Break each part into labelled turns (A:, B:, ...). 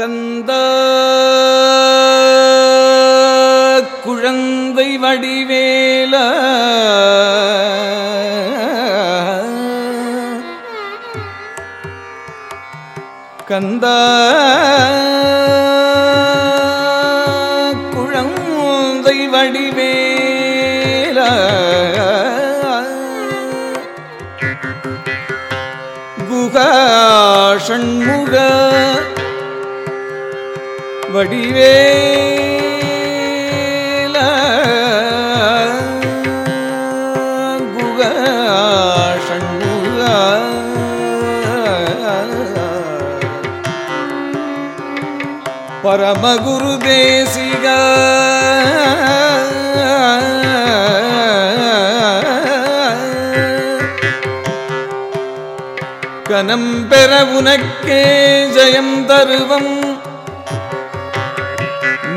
A: கந்த குழந்தை வடிவேல. கந்த குழந்தை வடிவேல. குகா ஷண்முக வடிவே பரமகுரு தேசிக கனம் பெற உனக்கே ஜயம் தருவம்.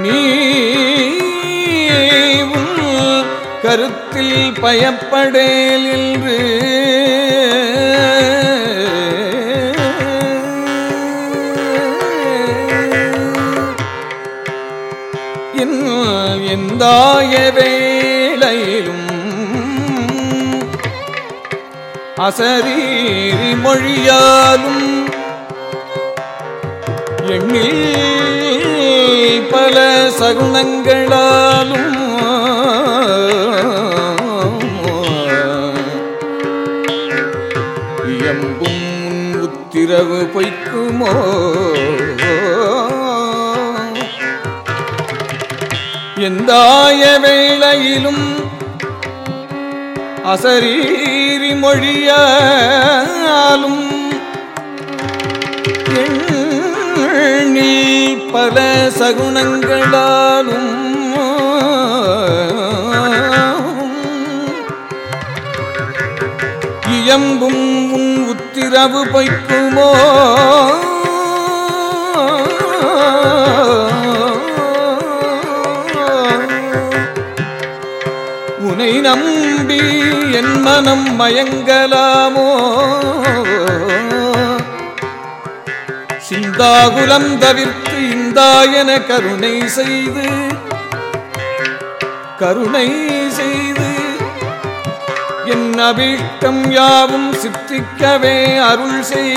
A: நீவும் கருத்தில் பயப்படேல் என்று. எந்தாய வேளையிலும் அசரீரி மொழியாலும் எண்ணில் சகுனங்களாலும் இயம்பும் உத்திரவு பொய்க்குமோ? எந்தாய வேளையிலும் அசரீரி மொழியாலும் எண்ணில் பல சகுனங்களாலும் இயம்பும் உன் உத்திரவு பொய்க்குமோ? உனை நம்பி என் மனம் மயங்கலாமோ? சிந்தாகுலம் தவிர்த்து இந்தாயன கருணை செய்து கருணை செய்து என் அபீஷ்டம் யாவும் சித்திக்கவே அருள் செய்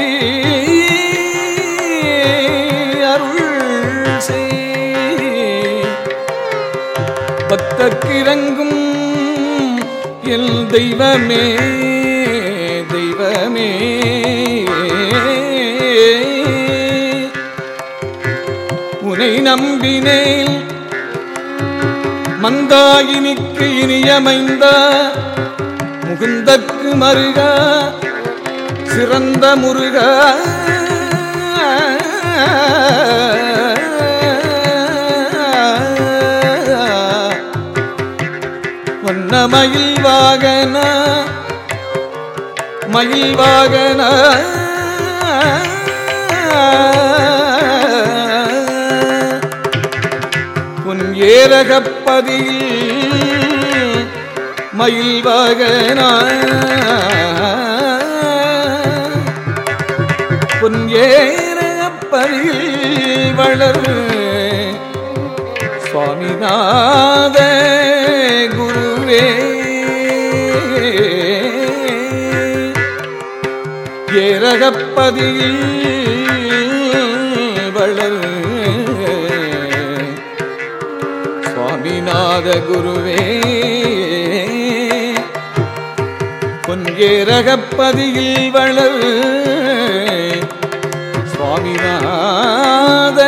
A: அருள் செய். பக்தர்க்கிறங்கும் எல் தெய்வமே. நம்பினேன். மந்தாயினிக்கு இனியமைந்த முகுந்தற்கு மருக சிறந்த முருக. மயில் வாகன மயில் வாகன. உன் மயில் வாகன உன் வளர் சுவாமிநாத குருவே. ஏரகப்பதியில் சுவாமிநாத குருவே பொன்கேரகப்பதியில் வளர். சுவாமிநாத